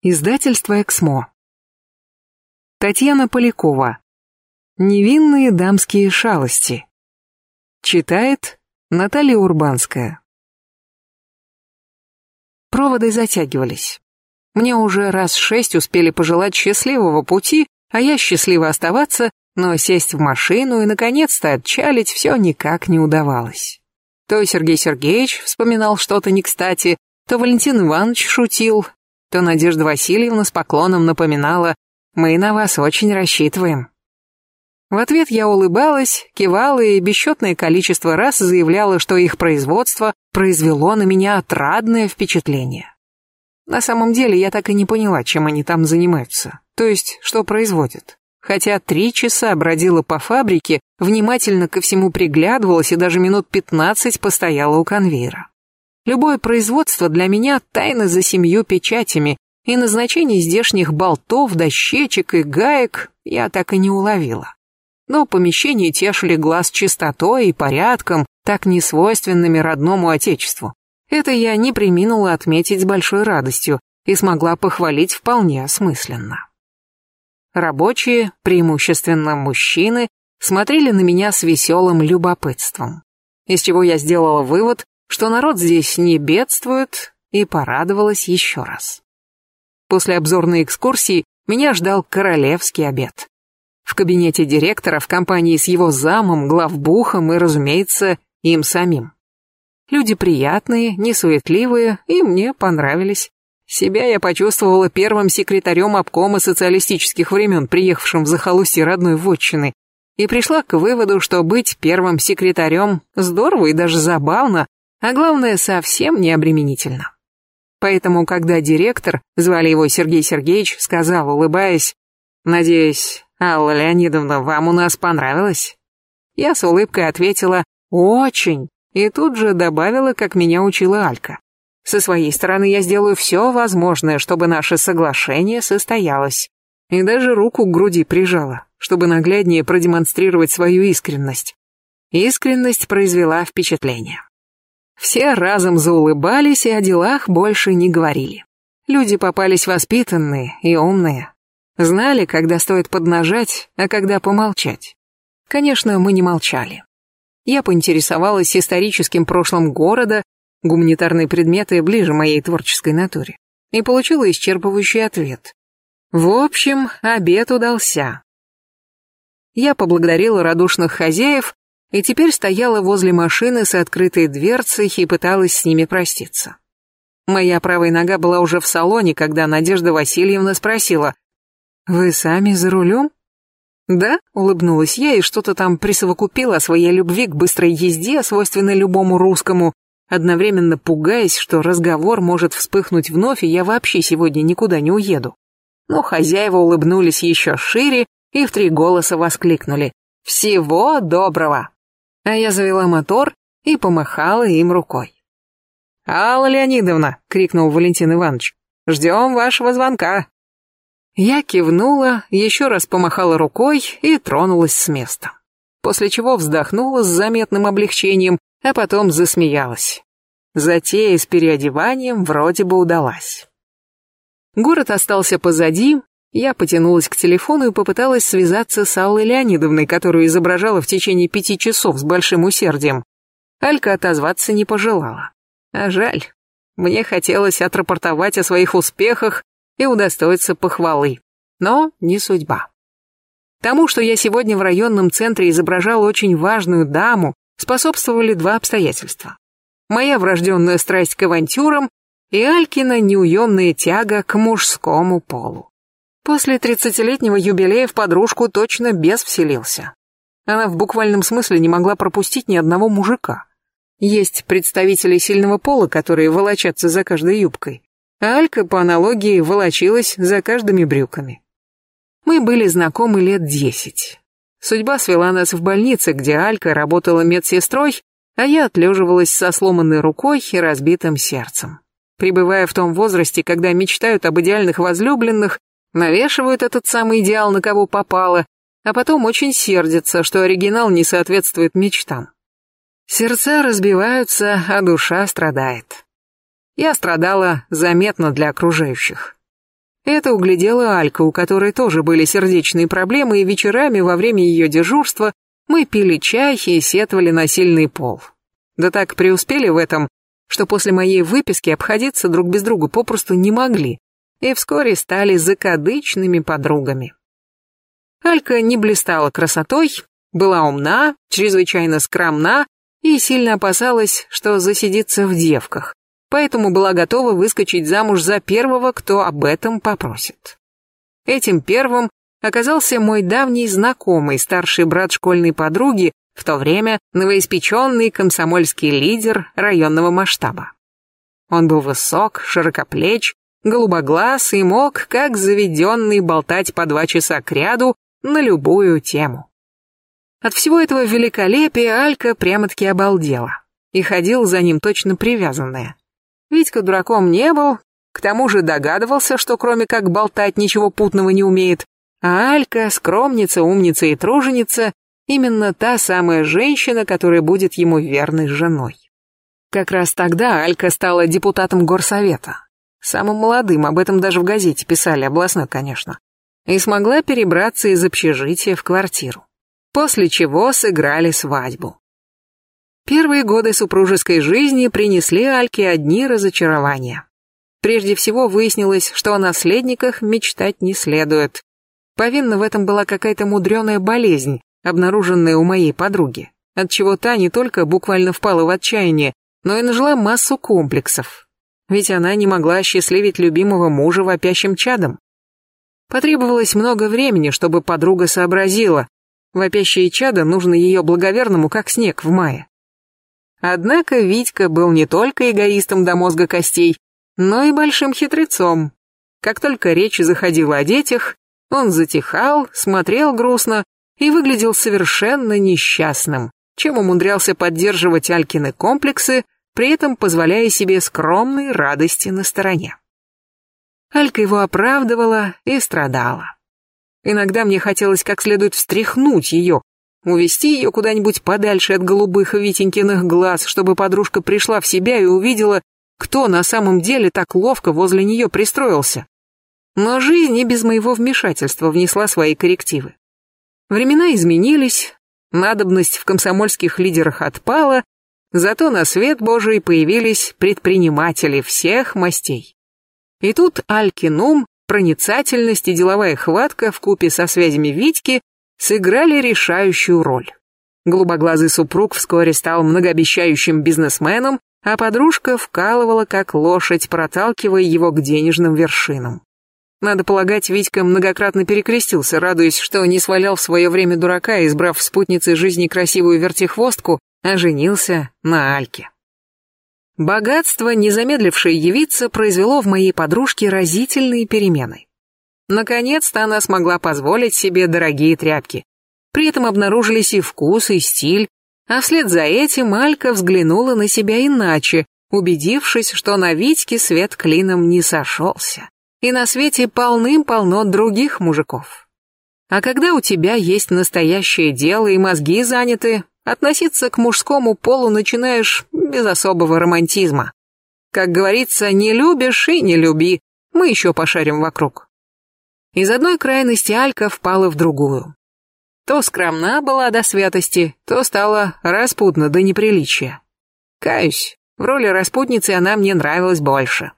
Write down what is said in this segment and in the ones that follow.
Издательство «Эксмо». Татьяна Полякова. Невинные дамские шалости. Читает Наталья Урбанская. Проводы затягивались. Мне уже раз шесть успели пожелать счастливого пути, а я счастливо оставаться, но сесть в машину и, наконец-то, отчалить все никак не удавалось. То Сергей Сергеевич вспоминал что-то не кстати, то Валентин Иванович шутил, то Надежда Васильевна с поклоном напоминала «Мы на вас очень рассчитываем». В ответ я улыбалась, кивала и бесчетное количество раз заявляла, что их производство произвело на меня отрадное впечатление. На самом деле я так и не поняла, чем они там занимаются, то есть что производят. Хотя три часа бродила по фабрике, внимательно ко всему приглядывалась и даже минут пятнадцать постояла у конвейера. Любое производство для меня тайна за семью печатями, и назначение здешних болтов, дощечек и гаек я так и не уловила. Но помещения тешили глаз чистотой и порядком, так несвойственными родному отечеству. Это я не приминула отметить с большой радостью и смогла похвалить вполне осмысленно. Рабочие, преимущественно мужчины, смотрели на меня с веселым любопытством, из чего я сделала вывод, что народ здесь не бедствует, и порадовалась еще раз. После обзорной экскурсии меня ждал королевский обед. В кабинете директора в компании с его замом, главбухом и, разумеется, им самим. Люди приятные, несуетливые, и мне понравились. Себя я почувствовала первым секретарем обкома социалистических времен, приехавшим в захолустье родной вотчины, и пришла к выводу, что быть первым секретарем здорово и даже забавно, а главное, совсем не обременительно. Поэтому, когда директор, звали его Сергей Сергеевич, сказал, улыбаясь, «Надеюсь, Алла Леонидовна, вам у нас понравилось?» Я с улыбкой ответила, «Очень», и тут же добавила, как меня учила Алька. Со своей стороны я сделаю все возможное, чтобы наше соглашение состоялось. И даже руку к груди прижала, чтобы нагляднее продемонстрировать свою искренность. Искренность произвела впечатление. Все разом заулыбались и о делах больше не говорили. Люди попались воспитанные и умные. Знали, когда стоит поднажать, а когда помолчать. Конечно, мы не молчали. Я поинтересовалась историческим прошлым города, гуманитарные предметы ближе моей творческой натуре, и получила исчерпывающий ответ. В общем, обед удался. Я поблагодарила радушных хозяев и теперь стояла возле машины с открытой дверцей и пыталась с ними проститься. Моя правая нога была уже в салоне, когда Надежда Васильевна спросила, «Вы сами за рулем?» «Да», — улыбнулась я и что-то там присовокупила о своей любви к быстрой езде, свойственной любому русскому, одновременно пугаясь, что разговор может вспыхнуть вновь, и я вообще сегодня никуда не уеду. Но хозяева улыбнулись еще шире и в три голоса воскликнули «Всего доброго!» А я завела мотор и помахала им рукой. «Алла Леонидовна!» — крикнул Валентин Иванович. «Ждем вашего звонка!» Я кивнула, еще раз помахала рукой и тронулась с места. После чего вздохнула с заметным облегчением, а потом засмеялась. Затея с переодеванием вроде бы удалась. Город остался позади, я потянулась к телефону и попыталась связаться с Аллой Леонидовной, которую изображала в течение пяти часов с большим усердием. Алька отозваться не пожелала. А жаль. Мне хотелось отрапортовать о своих успехах и удостоиться похвалы. Но не судьба. Тому, что я сегодня в районном центре изображала очень важную даму, способствовали два обстоятельства. Моя врожденная страсть к авантюрам и Алькина неуемная тяга к мужскому полу. После тридцатилетнего юбилея в подружку точно бес вселился. Она в буквальном смысле не могла пропустить ни одного мужика. Есть представители сильного пола, которые волочатся за каждой юбкой. А Алька, по аналогии, волочилась за каждыми брюками. Мы были знакомы лет десять. Судьба свела нас в больнице, где Алька работала медсестрой, а я отлеживалась со сломанной рукой и разбитым сердцем. Пребывая в том возрасте, когда мечтают об идеальных возлюбленных, навешивают этот самый идеал на кого попало, а потом очень сердятся, что оригинал не соответствует мечтам. Сердца разбиваются, а душа страдает. Я страдала заметно для окружающих. Это углядела Алька, у которой тоже были сердечные проблемы, и вечерами во время ее дежурства мы пили чай и сетовали на сильный пол. Да так преуспели в этом, что после моей выписки обходиться друг без друга попросту не могли, и вскоре стали закадычными подругами. Алька не блистала красотой, была умна, чрезвычайно скромна и сильно опасалась, что засидится в девках, поэтому была готова выскочить замуж за первого, кто об этом попросит. Этим первым оказался мой давний знакомый, старший брат школьной подруги, в то время новоиспеченный комсомольский лидер районного масштаба. Он был высок, широкоплеч, голубоглаз и мог, как заведенный, болтать по два часа кряду на любую тему. От всего этого великолепия Алька прямо-таки обалдела и ходил за ним точно привязанная. Витька дураком не был, к тому же догадывался, что кроме как болтать ничего путного не умеет, а Алька, скромница, умница и труженица, именно та самая женщина, которая будет ему верной женой. Как раз тогда Алька стала депутатом горсовета. Самым молодым, об этом даже в газете писали, областной, конечно. И смогла перебраться из общежития в квартиру. После чего сыграли свадьбу. Первые годы супружеской жизни принесли Альке одни разочарования. Прежде всего выяснилось, что о наследниках мечтать не следует. Повинна в этом была какая-то мудреная болезнь, обнаруженная у моей подруги, отчего та не только буквально впала в отчаяние, но и нажила массу комплексов. Ведь она не могла осчастливить любимого мужа вопящим чадом. Потребовалось много времени, чтобы подруга сообразила, вопящее чадо нужно ее благоверному, как снег в мае. Однако Витька был не только эгоистом до мозга костей, но и большим хитрецом. Как только речь заходила о детях, он затихал, смотрел грустно и выглядел совершенно несчастным, чем умудрялся поддерживать Алькины комплексы, при этом позволяя себе скромной радости на стороне. Алька его оправдывала и страдала. Иногда мне хотелось как следует встряхнуть ее, увести ее куда-нибудь подальше от голубых Витенькиных глаз, чтобы подружка пришла в себя и увидела, кто на самом деле так ловко возле нее пристроился. Но жизнь и без моего вмешательства внесла свои коррективы. Времена изменились, надобность в комсомольских лидерах отпала, зато на свет Божий появились предприниматели всех мастей. И тут Алькин ум, проницательность и деловая хватка в купе со связями Витьки сыграли решающую роль. Голубоглазый супруг вскоре стал многообещающим бизнесменом, а подружка вкалывала как лошадь, проталкивая его к денежным вершинам. Надо полагать, Витька многократно перекрестился, радуясь, что не свалял в свое время дурака, избрав в спутнице жизни красивую вертихвостку, а женился на Альке. Богатство, не замедлившее явиться, произвело в моей подружке разительные перемены. Наконец-то она смогла позволить себе дорогие тряпки. При этом обнаружились и вкус, и стиль, а вслед за этим Алька взглянула на себя иначе, убедившись, что на Витьке свет клином не сошелся. И на свете полным-полно других мужиков. А когда у тебя есть настоящее дело и мозги заняты, относиться к мужскому полу начинаешь без особого романтизма. Как говорится, не любишь и не люби, мы еще пошарим вокруг. Из одной крайности Алька впала в другую. То скромна была до святости, то стала распутна до неприличия. Каюсь, в роли распутницы она мне нравилась больше.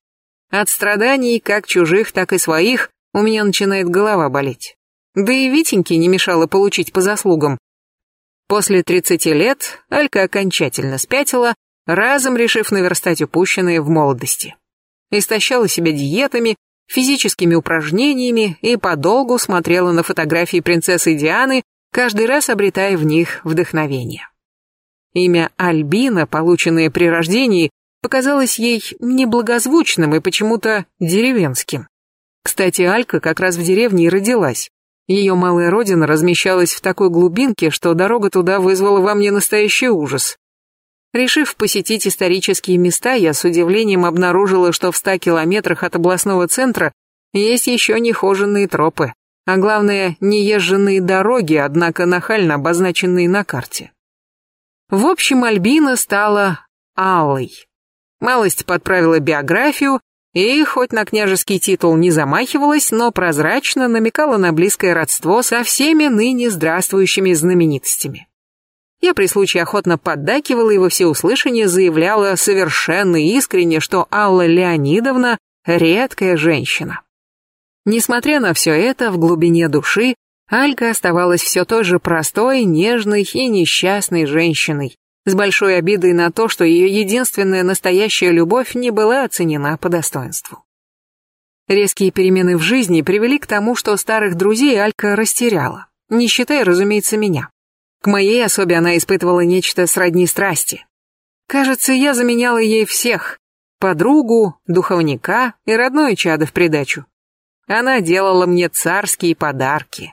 От страданий, как чужих, так и своих, у меня начинает голова болеть. Да и Витеньке не мешало получить по заслугам. После 30 лет Алька окончательно спятила, разом решив наверстать упущенное в молодости. Истощала себя диетами, физическими упражнениями и подолгу смотрела на фотографии принцессы Дианы, каждый раз обретая в них вдохновение. Имя Альбина, полученное при рождении, показалось ей неблагозвучным и почему-то деревенским. Кстати, Алька как раз в деревне и родилась. Ее малая родина размещалась в такой глубинке, что дорога туда вызвала во мне настоящий ужас. Решив посетить исторические места, я с удивлением обнаружила, что в ста километрах от областного центра есть еще нехоженные тропы, а главное, неезженные дороги, однако нахально обозначенные на карте. В общем, Альбина стала Аллой. Малость подправила биографию, И хоть на княжеский титул не замахивалась, но прозрачно намекала на близкое родство со всеми ныне здравствующими знаменитостями. Я при случае охотно поддакивала и во всеуслышание заявляла совершенно искренне, что Алла Леонидовна — редкая женщина. Несмотря на все это, в глубине души Алька оставалась все той же простой, нежной и несчастной женщиной, с большой обидой на то, что ее единственная настоящая любовь не была оценена по достоинству. Резкие перемены в жизни привели к тому, что старых друзей Алька растеряла, не считая, разумеется, меня. К моей особе она испытывала нечто сродни страсти. Кажется, я заменяла ей всех. Подругу, духовника и родное чадо в придачу. Она делала мне царские подарки.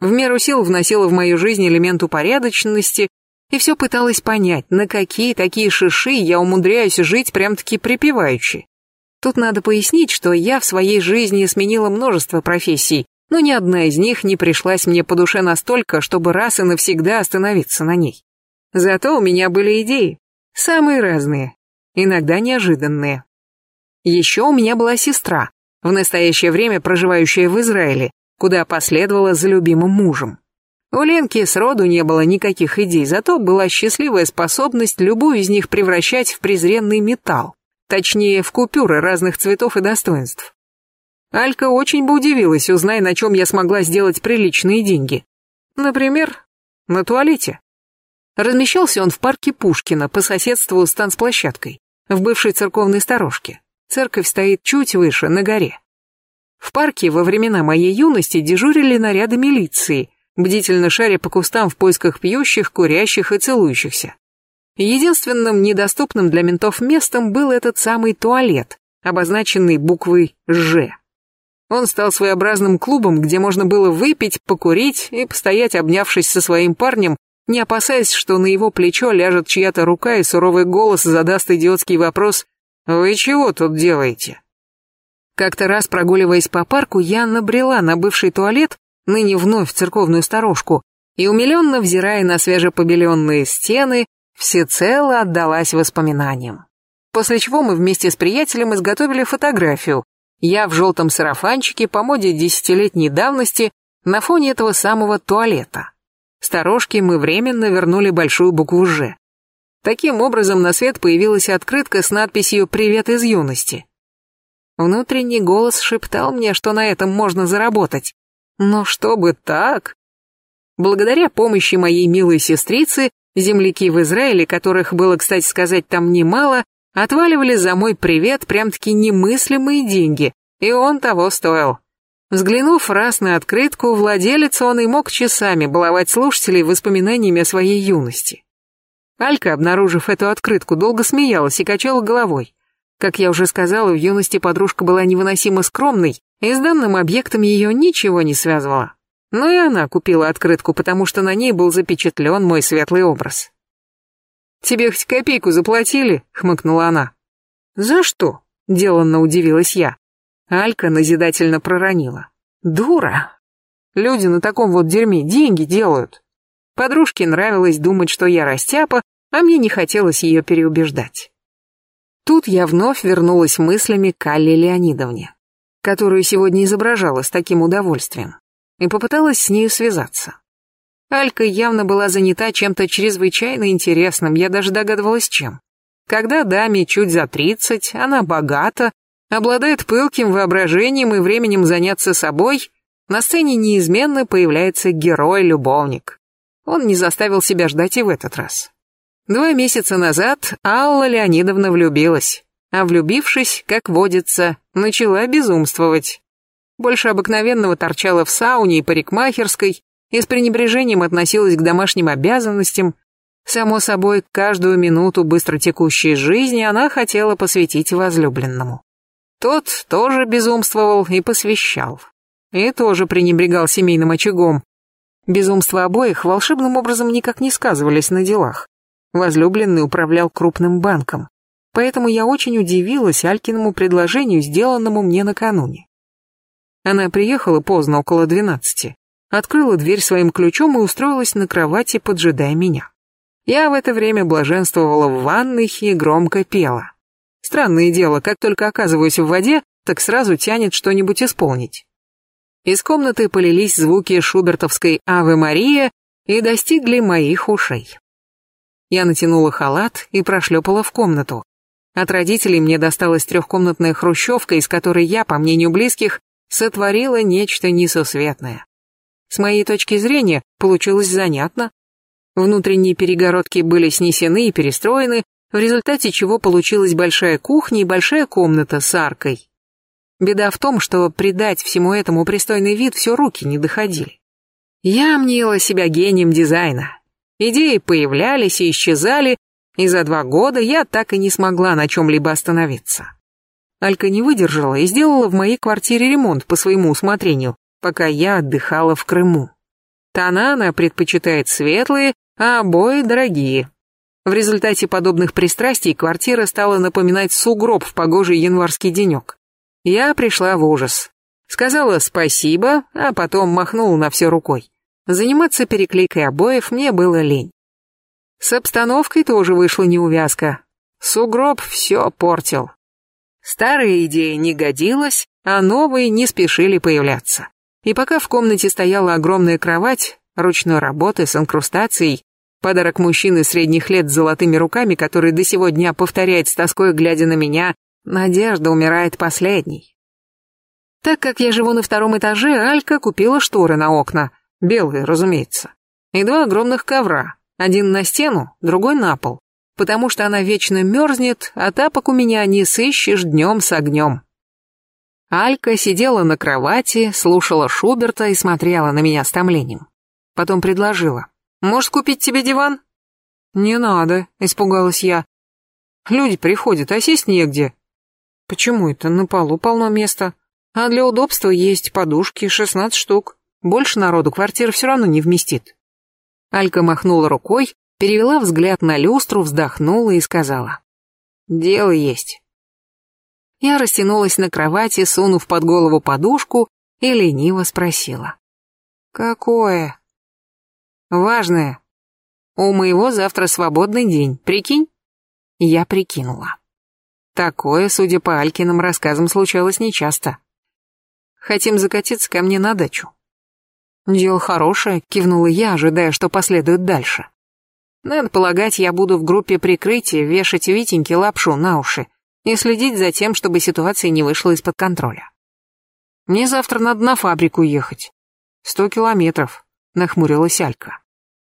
В меру сил вносила в мою жизнь элемент упорядоченности и все пыталась понять, на какие такие шиши я умудряюсь жить прям-таки припеваючи. Тут надо пояснить, что я в своей жизни сменила множество профессий, но ни одна из них не пришлась мне по душе настолько, чтобы раз и навсегда остановиться на ней. Зато у меня были идеи, самые разные, иногда неожиданные. Еще у меня была сестра, в настоящее время проживающая в Израиле, куда последовала за любимым мужем. У Ленки сроду не было никаких идей, зато была счастливая способность любую из них превращать в презренный металл, точнее, в купюры разных цветов и достоинств. Алька очень бы удивилась, узнай, на чем я смогла сделать приличные деньги. Например, на туалете. Размещался он в парке Пушкина по соседству с танцплощадкой, в бывшей церковной сторожке. Церковь стоит чуть выше, на горе. В парке во времена моей юности дежурили наряды милиции, бдительно шаря по кустам в поисках пьющих, курящих и целующихся. Единственным недоступным для ментов местом был этот самый туалет, обозначенный буквой «Ж». Он стал своеобразным клубом, где можно было выпить, покурить и постоять, обнявшись со своим парнем, не опасаясь, что на его плечо ляжет чья-то рука и суровый голос задаст идиотский вопрос «Вы чего тут делаете?». Как-то раз, прогуливаясь по парку, я набрела на бывший туалет, ныне вновь церковную сторожку, и, умиленно взирая на свежепобеленные стены, всецело отдалась воспоминаниям. После чего мы вместе с приятелем изготовили фотографию, я в желтом сарафанчике по моде десятилетней давности на фоне этого самого туалета. Сторожке мы временно вернули большую букву «Ж». Таким образом на свет появилась открытка с надписью «Привет из юности». Внутренний голос шептал мне, что на этом можно заработать. Но чтобы так... Благодаря помощи моей милой сестрицы, земляки в Израиле, которых было, кстати сказать, там немало, Отваливали за мой привет прям-таки немыслимые деньги, и он того стоил. Взглянув раз на открытку, владелец он и мог часами баловать слушателей воспоминаниями о своей юности. Алька, обнаружив эту открытку, долго смеялась и качала головой. Как я уже сказала, в юности подружка была невыносимо скромной, и с данным объектом ее ничего не связывало. Но и она купила открытку, потому что на ней был запечатлен мой светлый образ. «Тебе хоть копейку заплатили?» — хмыкнула она. «За что?» — деланно удивилась я. Алька назидательно проронила. «Дура! Люди на таком вот дерьме деньги делают». Подружке нравилось думать, что я растяпа, а мне не хотелось ее переубеждать. Тут я вновь вернулась мыслями к Алле Леонидовне, которую сегодня изображала с таким удовольствием, и попыталась с нею связаться. Алька явно была занята чем-то чрезвычайно интересным, я даже догадывалась чем. Когда даме чуть за тридцать, она богата, обладает пылким воображением и временем заняться собой, на сцене неизменно появляется герой-любовник. Он не заставил себя ждать и в этот раз. Два месяца назад Алла Леонидовна влюбилась, а влюбившись, как водится, начала безумствовать. Больше обыкновенного торчала в сауне и парикмахерской, и с пренебрежением относилась к домашним обязанностям. Само собой, каждую минуту быстротекущей жизни она хотела посвятить возлюбленному. Тот тоже безумствовал и посвящал. И тоже пренебрегал семейным очагом. Безумства обоих волшебным образом никак не сказывались на делах. Возлюбленный управлял крупным банком. Поэтому я очень удивилась Алькиному предложению, сделанному мне накануне. Она приехала поздно, около двенадцати открыла дверь своим ключом и устроилась на кровати, поджидая меня. Я в это время блаженствовала в ванной и громко пела. Странное дело, как только оказываюсь в воде, так сразу тянет что-нибудь исполнить. Из комнаты полились звуки шубертовской «Аве Мария» и достигли моих ушей. Я натянула халат и прошлепала в комнату. От родителей мне досталась трехкомнатная хрущевка, из которой я, по мнению близких, сотворила нечто несусветное. С моей точки зрения, получилось занятно. Внутренние перегородки были снесены и перестроены, в результате чего получилась большая кухня и большая комната с аркой. Беда в том, что придать всему этому пристойный вид все руки не доходили. Я мнила себя гением дизайна. Идеи появлялись и исчезали, и за два года я так и не смогла на чем-либо остановиться. Алька не выдержала и сделала в моей квартире ремонт по своему усмотрению, пока я отдыхала в Крыму. Тона она предпочитает светлые, а обои дорогие. В результате подобных пристрастий квартира стала напоминать сугроб в погожий январский денек. Я пришла в ужас. Сказала спасибо, а потом махнула на все рукой. Заниматься переклейкой обоев мне было лень. С обстановкой тоже вышла неувязка. Сугроб все портил. Старая идея не годилась, а новые не спешили появляться. И пока в комнате стояла огромная кровать, ручной работы с инкрустацией, подарок мужчины средних лет с золотыми руками, который до сего дня повторяет с тоской, глядя на меня, Надежда умирает последней. Так как я живу на втором этаже, Алька купила шторы на окна, белые, разумеется, и два огромных ковра, один на стену, другой на пол, потому что она вечно мерзнет, а тапок у меня не сыщешь днем с огнем. Алька сидела на кровати, слушала Шуберта и смотрела на меня с томлением. Потом предложила. «Может, купить тебе диван?» «Не надо», — испугалась я. «Люди приходят, а сесть негде. Почему это? На полу полно места. А для удобства есть подушки, 16 штук. Больше народу квартира все равно не вместит. Алька махнула рукой, перевела взгляд на люстру, вздохнула и сказала. Дело есть. Я растянулась на кровати, сунув под голову подушку, и лениво спросила. Какое? Важное. У моего завтра свободный день, прикинь? Я прикинула. Такое, судя по Алькиным рассказам, случалось нечасто. Хотим закатиться ко мне на дачу. Дело хорошее, кивнула я, ожидая, что последует дальше. Надо полагать, я буду в группе прикрытия вешать Витеньке лапшу на уши и следить за тем, чтобы ситуация не вышла из-под контроля. Мне завтра надо на фабрику ехать. Сто километров, нахмурилась Алька.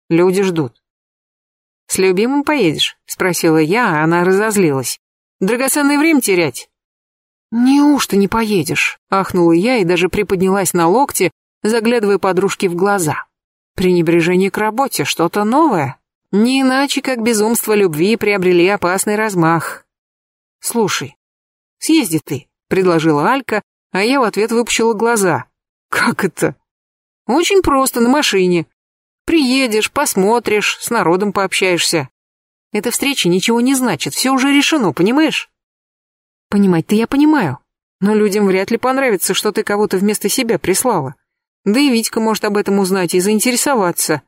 Люди ждут. С любимым поедешь? Спросила я, а она разозлилась. Драгоценное время терять?» «Неужто не поедешь?» — ахнула я и даже приподнялась на локте, заглядывая подружке в глаза. «Пренебрежение к работе, что-то новое. Не иначе, как безумство любви приобрели опасный размах. Слушай, съезди ты», — предложила Алька, а я в ответ выпучила глаза. «Как это?» «Очень просто, на машине. Приедешь, посмотришь, с народом пообщаешься. Эта встреча ничего не значит, все уже решено, понимаешь? Понимать-то я понимаю, но людям вряд ли понравится, что ты кого-то вместо себя прислала. Да и Витька может об этом узнать и заинтересоваться.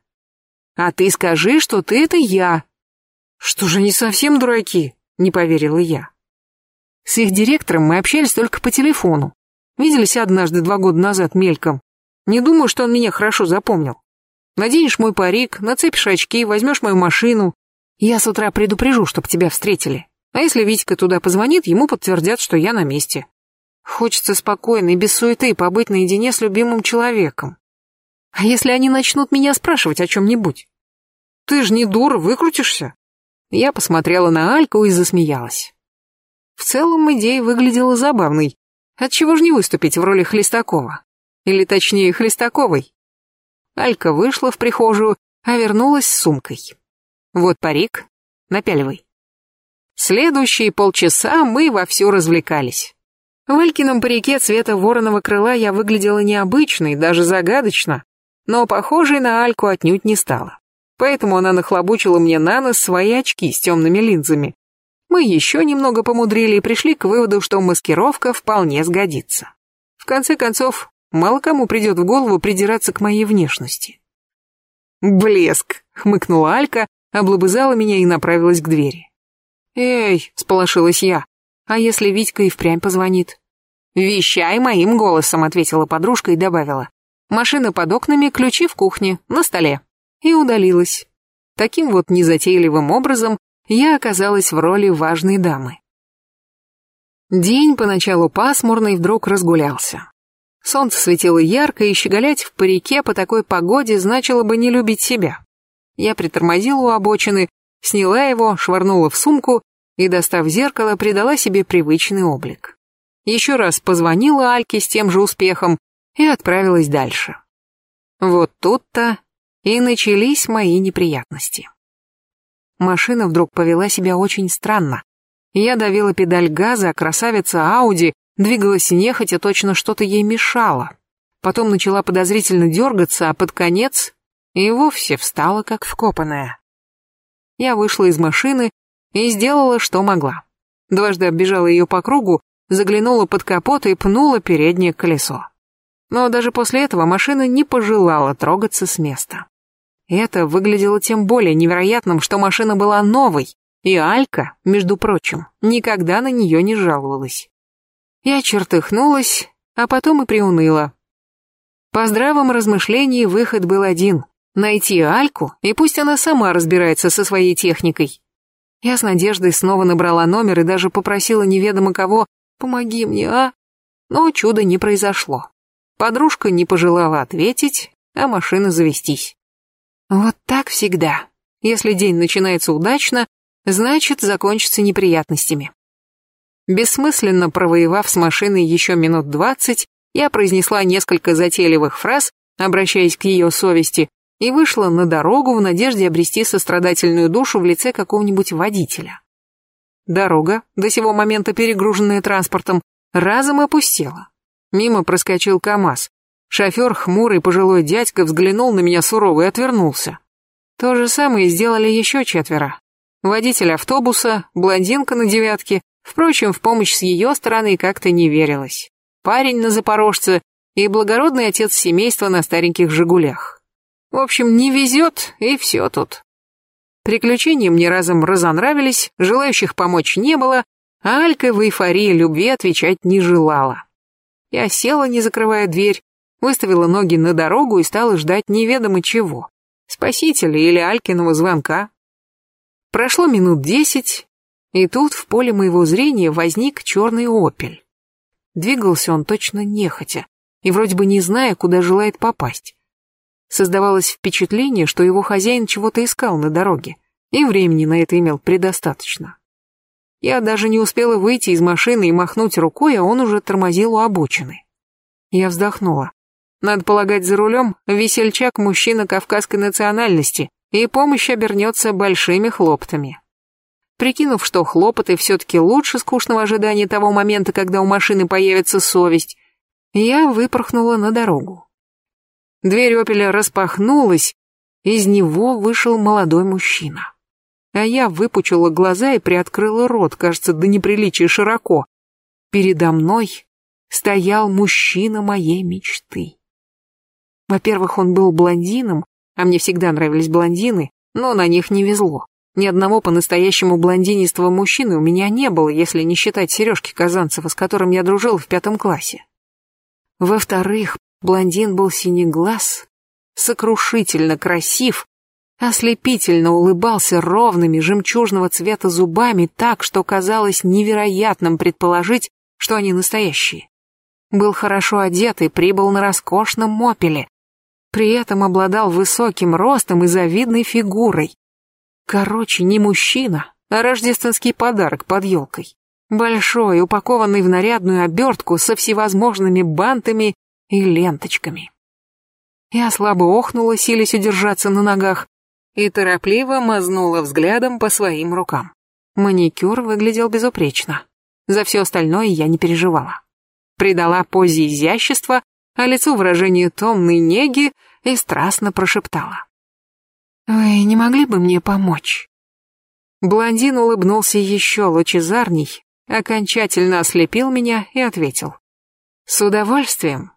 А ты скажи, что ты это я. Что же не совсем дураки, не поверила я. С их директором мы общались только по телефону. Виделись однажды два года назад мельком. Не думаю, что он меня хорошо запомнил. Наденешь мой парик, нацепишь очки, возьмешь мою машину, я с утра предупрежу, чтоб тебя встретили. А если Витька туда позвонит, ему подтвердят, что я на месте. Хочется спокойно и без суеты побыть наедине с любимым человеком. А если они начнут меня спрашивать о чем-нибудь? Ты ж не дура, выкрутишься. Я посмотрела на Альку и засмеялась. В целом идея выглядела забавной. Отчего ж не выступить в роли Хлестакова? Или точнее, Хлестаковой? Алька вышла в прихожую, а вернулась с сумкой. Вот парик, напяливай. Следующие полчаса мы вовсю развлекались. В Алькином парике цвета вороного крыла я выглядела необычной, даже загадочно, но похожей на Альку отнюдь не стала. Поэтому она нахлобучила мне на нос свои очки с темными линзами. Мы еще немного помудрили и пришли к выводу, что маскировка вполне сгодится. В конце концов, мало кому придет в голову придираться к моей внешности. «Блеск!» — хмыкнула Алька, облобызала меня и направилась к двери. «Эй!» — сполошилась я. А если Витька и впрямь позвонит? «Вещай моим голосом», — ответила подружка и добавила. «Машина под окнами, ключи в кухне, на столе». И удалилась. Таким вот незатейливым образом я оказалась в роли важной дамы. День поначалу пасмурный вдруг разгулялся. Солнце светило ярко, и щеголять в парике по такой погоде значило бы не любить себя. Я притормозила у обочины, сняла его, швырнула в сумку и, достав зеркало, придала себе привычный облик. Еще раз позвонила Альке с тем же успехом и отправилась дальше. Вот тут-то и начались мои неприятности. Машина вдруг повела себя очень странно. Я давила педаль газа, а красавица Ауди двигалась нехотя, точно что-то ей мешало. Потом начала подозрительно дергаться, а под конец и вовсе встала как вкопанная. Я вышла из машины и сделала, что могла. Дважды оббежала ее по кругу, заглянула под капот и пнула переднее колесо. Но даже после этого машина не пожелала трогаться с места. Это выглядело тем более невероятным, что машина была новой, и Алька, между прочим, никогда на нее не жаловалась. Я чертыхнулась, а потом и приуныла. По здравом размышлении выход был один — найти Альку, и пусть она сама разбирается со своей техникой. Я с надеждой снова набрала номер и даже попросила неведомо кого «помоги мне, а?» Но чуда не произошло. Подружка не пожелала ответить, а машина завестись. Вот так всегда. Если день начинается удачно, значит, закончится неприятностями. Бессмысленно провоевав с машиной еще минут двадцать, я произнесла несколько затейливых фраз, обращаясь к ее совести, и вышла на дорогу в надежде обрести сострадательную душу в лице какого-нибудь водителя. Дорога, до сего момента перегруженная транспортом, разом опустела. Мимо проскочил КамАЗ. Шофер, хмурый пожилой дядька, взглянул на меня сурово и отвернулся. То же самое сделали еще четверо. Водитель автобуса, блондинка на девятке, впрочем, в помощь с ее стороны как-то не верилось. Парень на запорожце и благородный отец семейства на стареньких «Жигулях». В общем, не везет, и все тут. Приключения мне разом разонравились, желающих помочь не было, а Алька в эйфории любви отвечать не желала. Я села, не закрывая дверь, выставила ноги на дорогу и стала ждать неведомо чего. Спасителя или Алькиного звонка. Прошло минут десять, и тут в поле моего зрения возник черный опель. Двигался он точно нехотя, и вроде бы не зная, куда желает попасть. Создавалось впечатление, что его хозяин чего-то искал на дороге, и времени на это имел предостаточно. Я даже не успела выйти из машины и махнуть рукой, а он уже тормозил у обочины. Я вздохнула. Надо полагать, за рулем весельчак мужчина кавказской национальности, и помощь обернется большими хлоптами. Прикинув, что хлопоты все-таки лучше скучного ожидания того момента, когда у машины появится совесть, я выпорхнула на дорогу. Дверь «Опеля» распахнулась, из него вышел молодой мужчина. А я выпучила глаза и приоткрыла рот, кажется, до неприличия широко. Передо мной стоял мужчина моей мечты. Во-первых, он был блондином, а мне всегда нравились блондины, но на них не везло. Ни одного по-настоящему блондинистого мужчины у меня не было, если не считать Сережки Казанцева, с которым я дружил в пятом классе. Во-вторых, блондин был синеглаз, сокрушительно красив, ослепительно улыбался ровными жемчужного цвета зубами так, что казалось невероятным предположить, что они настоящие. Был хорошо одет и прибыл на роскошном мопеле, при этом обладал высоким ростом и завидной фигурой. Короче, не мужчина, а рождественский подарок под елкой. Большой, упакованный в нарядную обертку со всевозможными бантами и ленточками. Я слабо охнула, силясь удержаться на ногах, и торопливо мазнула взглядом по своим рукам. Маникюр выглядел безупречно. За все остальное я не переживала. Придала позе изящества, а лицу выражение томной неги и страстно прошептала. «Вы не могли бы мне помочь?» Блондин улыбнулся еще лучезарней, окончательно ослепил меня и ответил. «С удовольствием».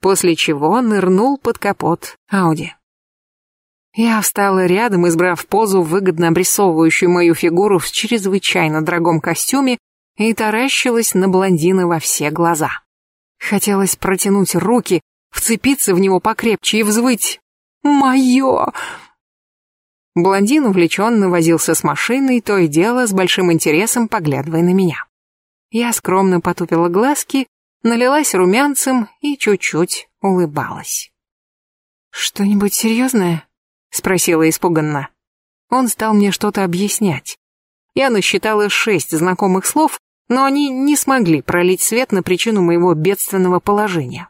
После чего нырнул под капот Ауди. Я встала рядом, избрав позу, выгодно обрисовывающую мою фигуру в чрезвычайно дорогом костюме, и таращилась на блондина во все глаза. Хотелось протянуть руки, вцепиться в него покрепче и взвыть «Мое!». Блондин увлеченно возился с машиной, то и дело с большим интересом поглядывая на меня. Я скромно потупила глазки, налилась румянцем и чуть-чуть улыбалась. «Что-нибудь серьезное?» — спросила испуганно. Он стал мне что-то объяснять. Я насчитала шесть знакомых слов, но они не смогли пролить свет на причину моего бедственного положения.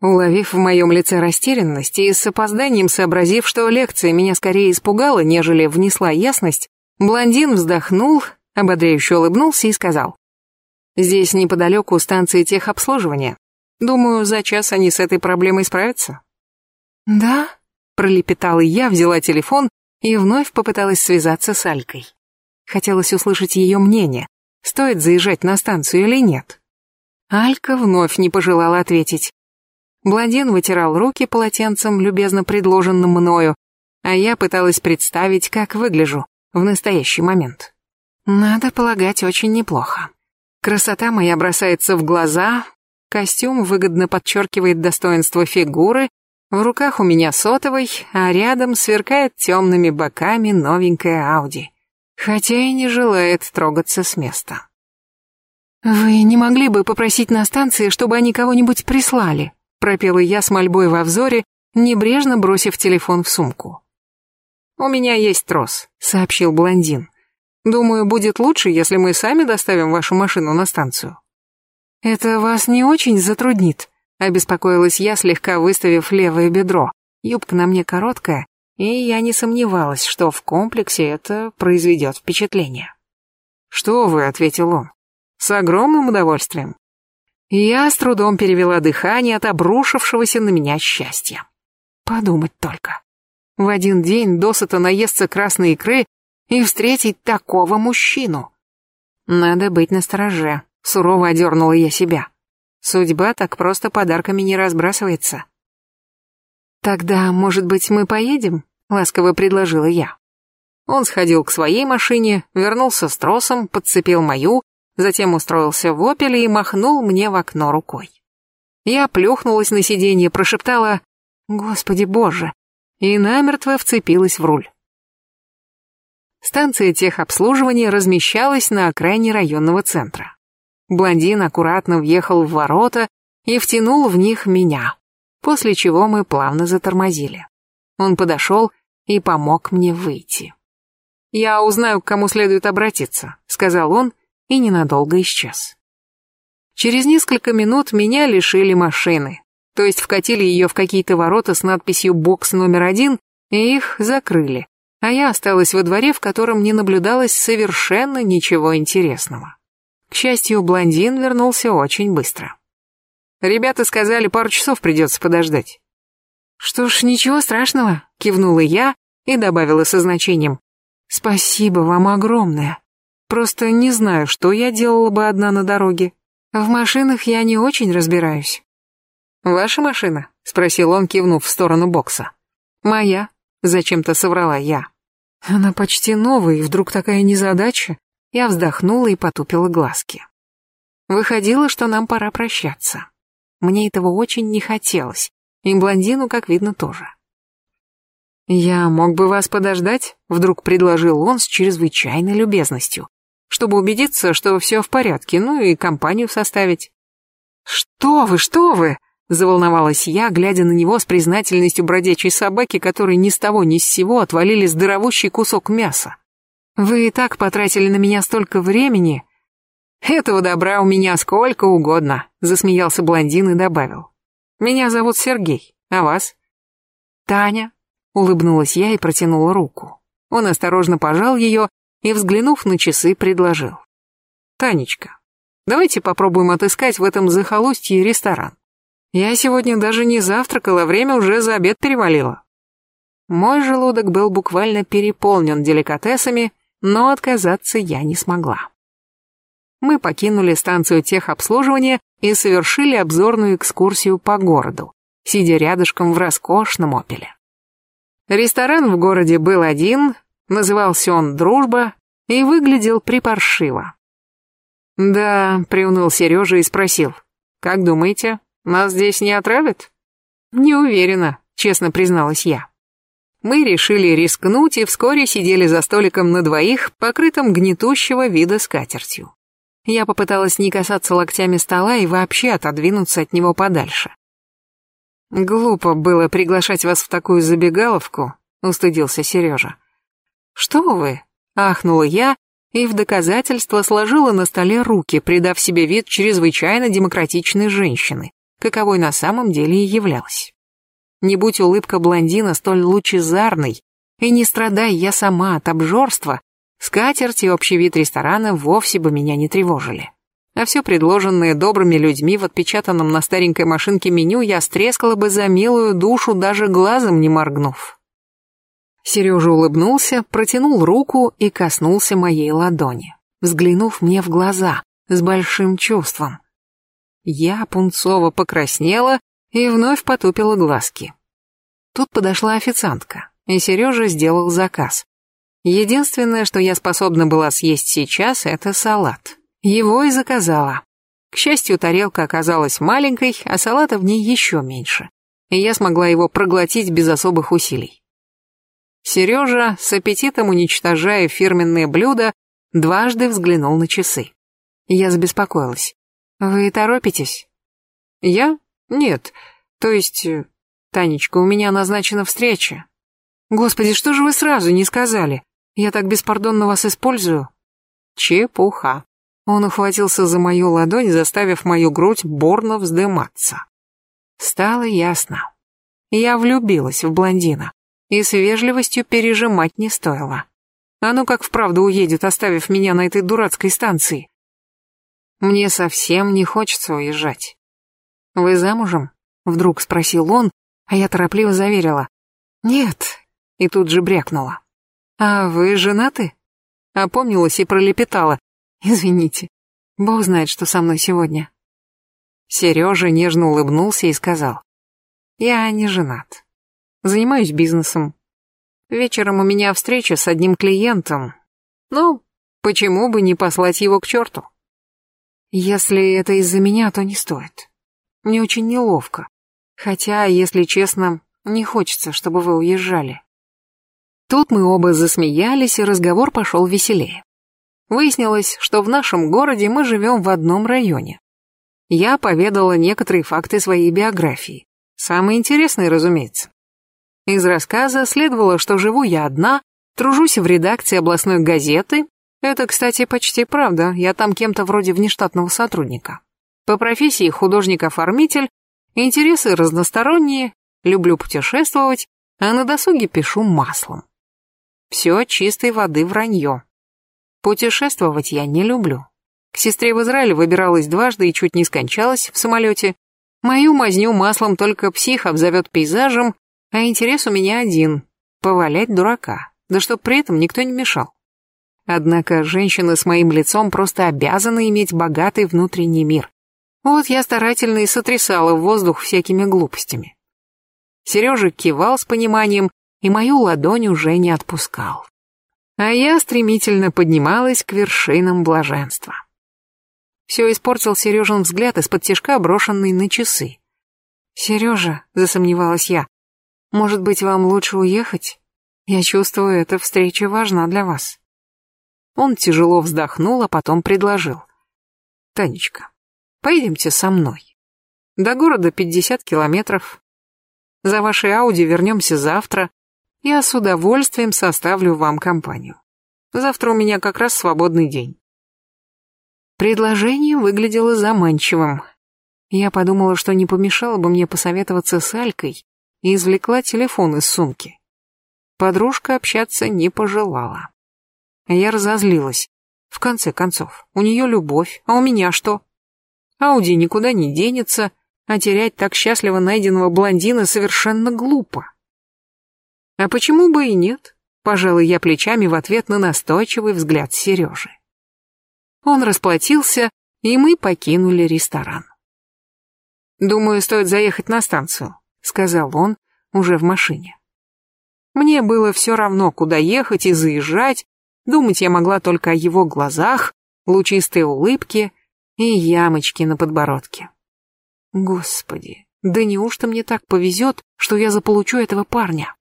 Уловив в моем лице растерянность и с опозданием сообразив, что лекция меня скорее испугала, нежели внесла ясность, блондин вздохнул, ободряюще улыбнулся и сказал. «Здесь неподалеку станции техобслуживания. Думаю, за час они с этой проблемой справятся». «Да?» — пролепетала я, взяла телефон и вновь попыталась связаться с Алькой. Хотелось услышать ее мнение, стоит заезжать на станцию или нет. Алька вновь не пожелала ответить. Блондин вытирал руки полотенцем, любезно предложенным мною, а я пыталась представить, как выгляжу в настоящий момент. Надо полагать, очень неплохо. Красота моя бросается в глаза, костюм выгодно подчеркивает достоинство фигуры, в руках у меня сотовый, а рядом сверкает темными боками новенькая Ауди, хотя и не желает трогаться с места. «Вы не могли бы попросить на станции, чтобы они кого-нибудь прислали?» пропела я с мольбой во взоре, небрежно бросив телефон в сумку. «У меня есть трос», — сообщил блондин. «Думаю, будет лучше, если мы сами доставим вашу машину на станцию». «Это вас не очень затруднит», — обеспокоилась я, слегка выставив левое бедро. Юбка на мне короткая, и я не сомневалась, что в комплексе это произведет впечатление. «Что вы», — ответил он, — «с огромным удовольствием. Я с трудом перевела дыхание от обрушившегося на меня счастья. Подумать только. В один день досыта наесться красной икры и встретить такого мужчину. Надо быть настороже, сурово одернула я себя. Судьба так просто подарками не разбрасывается. «Тогда, может быть, мы поедем?» — ласково предложила я. Он сходил к своей машине, вернулся с тросом, подцепил мою, затем устроился в опеле и махнул мне в окно рукой. Я плюхнулась на сиденье, прошептала «Господи боже!» и намертво вцепилась в руль. Станция техобслуживания размещалась на окраине районного центра. Блондин аккуратно въехал в ворота и втянул в них меня, после чего мы плавно затормозили. Он подошел и помог мне выйти. «Я узнаю, к кому следует обратиться», — сказал он и ненадолго исчез. Через несколько минут меня лишили машины, то есть вкатили ее в какие-то ворота с надписью «Бокс номер один» и их закрыли, а я осталась во дворе, в котором не наблюдалось совершенно ничего интересного. К счастью, блондин вернулся очень быстро. Ребята сказали, пару часов придется подождать. «Что ж, ничего страшного», — кивнула я и добавила со значением. «Спасибо вам огромное». Просто не знаю, что я делала бы одна на дороге. В машинах я не очень разбираюсь. «Ваша машина?» — спросил он, кивнув в сторону бокса. «Моя», — зачем-то соврала я. Она почти новая, и вдруг такая незадача. Я вздохнула и потупила глазки. Выходило, что нам пора прощаться. Мне этого очень не хотелось, и блондину, как видно, тоже. «Я мог бы вас подождать?» — вдруг предложил он с чрезвычайной любезностью чтобы убедиться, что все в порядке, ну и компанию составить. «Что вы, что вы!» — заволновалась я, глядя на него с признательностью бродячей собаки, которой ни с того ни с сего отвалили здоровущий кусок мяса. «Вы и так потратили на меня столько времени!» «Этого добра у меня сколько угодно», — засмеялся блондин и добавил. «Меня зовут Сергей, а вас?» «Таня», — улыбнулась я и протянула руку. Он осторожно пожал ее, и, взглянув на часы, предложил. «Танечка, давайте попробуем отыскать в этом захолустье ресторан. Я сегодня даже не завтракала, время уже за обед перевалило». Мой желудок был буквально переполнен деликатесами, но отказаться я не смогла. Мы покинули станцию техобслуживания и совершили обзорную экскурсию по городу, сидя рядышком в роскошном опеле. Ресторан в городе был один, Назывался он «Дружба» и выглядел припаршиво. Да, приуныл Сережа и спросил. Как думаете, нас здесь не отравят? Не уверена, честно призналась я. Мы решили рискнуть и вскоре сидели за столиком на двоих, покрытым гнетущего вида скатертью. Я попыталась не касаться локтями стола и вообще отодвинуться от него подальше. «Глупо было приглашать вас в такую забегаловку», — устыдился Сережа. «Что вы?» — ахнула я и в доказательство сложила на столе руки, придав себе вид чрезвычайно демократичной женщины, каковой на самом деле и являлась. Не будь улыбка блондина столь лучезарной, и не страдай я сама от обжорства, скатерть и общий вид ресторана вовсе бы меня не тревожили. А все предложенное добрыми людьми в отпечатанном на старенькой машинке меню я стрескала бы за милую душу, даже глазом не моргнув. Сережа улыбнулся, протянул руку и коснулся моей ладони, взглянув мне в глаза с большим чувством. Я пунцово покраснела и вновь потупила глазки. Тут подошла официантка, и Сережа сделал заказ. Единственное, что я способна была съесть сейчас, это салат. Его и заказала. К счастью, тарелка оказалась маленькой, а салата в ней еще меньше, и я смогла его проглотить без особых усилий. Сережа, с аппетитом уничтожая фирменные блюда, дважды взглянул на часы. Я забеспокоилась. «Вы торопитесь?» «Я? Нет. То есть, э, Танечка, у меня назначена встреча. Господи, что же вы сразу не сказали? Я так беспардонно вас использую. Чепуха. Он ухватился за мою ладонь, заставив мою грудь борно вздыматься. Стало ясно. Я влюбилась в блондина, и с вежливостью пережимать не стоило. А ну как вправду уедет, оставив меня на этой дурацкой станции. Мне совсем не хочется уезжать. Вы замужем? Вдруг спросил он, а я торопливо заверила. Нет. И тут же брякнула. А вы женаты? Опомнилась и пролепетала. Извините. Бог знает, что со мной сегодня. Сережа нежно улыбнулся и сказал. Я не женат. Занимаюсь бизнесом. Вечером у меня встреча с одним клиентом. Ну, почему бы не послать его к черту? Если это из-за меня, то не стоит. Мне очень неловко. Хотя, если честно, не хочется, чтобы вы уезжали. Тут мы оба засмеялись, и разговор пошел веселее. Выяснилось, что в нашем городе мы живем в одном районе. Я поведала некоторые факты своей биографии. Самые интересные, разумеется. Из рассказа следовало, что живу я одна, тружусь в редакции областной газеты. Это, кстати, почти правда, я там кем-то вроде внештатного сотрудника. По профессии художник-оформитель, интересы разносторонние, люблю путешествовать, а на досуге пишу маслом. Все чистой воды вранье. Путешествовать я не люблю. К сестре в Израиле выбиралась дважды и чуть не скончалась в самолете. Мою мазню маслом только псих обзовет пейзажем, а интерес у меня один — повалять дурака, да чтоб при этом никто не мешал. Однако женщины с моим лицом просто обязаны иметь богатый внутренний мир. Вот я старательно и сотрясала воздух всякими глупостями. Сережа кивал с пониманием, и мою ладонь уже не отпускал а я стремительно поднималась к вершинам блаженства. Все испортил Сережин взгляд из-под тяжка, брошенный на часы. «Сережа», — засомневалась я, — «может быть, вам лучше уехать? Я чувствую, эта встреча важна для вас». Он тяжело вздохнул, а потом предложил. «Танечка, поедемте со мной. До города пятьдесят километров. За вашей Ауди вернемся завтра, я с удовольствием составлю вам компанию. Завтра у меня как раз свободный день. Предложение выглядело заманчивым. Я подумала, что не помешало бы мне посоветоваться с Алькой и извлекла телефон из сумки. Подружка общаться не пожелала. Я разозлилась. В конце концов, у нее любовь, а у меня что? Ауди никуда не денется, а терять так счастливо найденного блондина совершенно глупо. А почему бы и нет? Пожалуй, я плечами в ответ на настойчивый взгляд Сережи. Он расплатился, и мы покинули ресторан. «Думаю, стоит заехать на станцию», — сказал он уже в машине. Мне было все равно, куда ехать и заезжать, думать я могла только о его глазах, лучистые улыбки и ямочки на подбородке. Господи, да неужто мне так повезет, что я заполучу этого парня?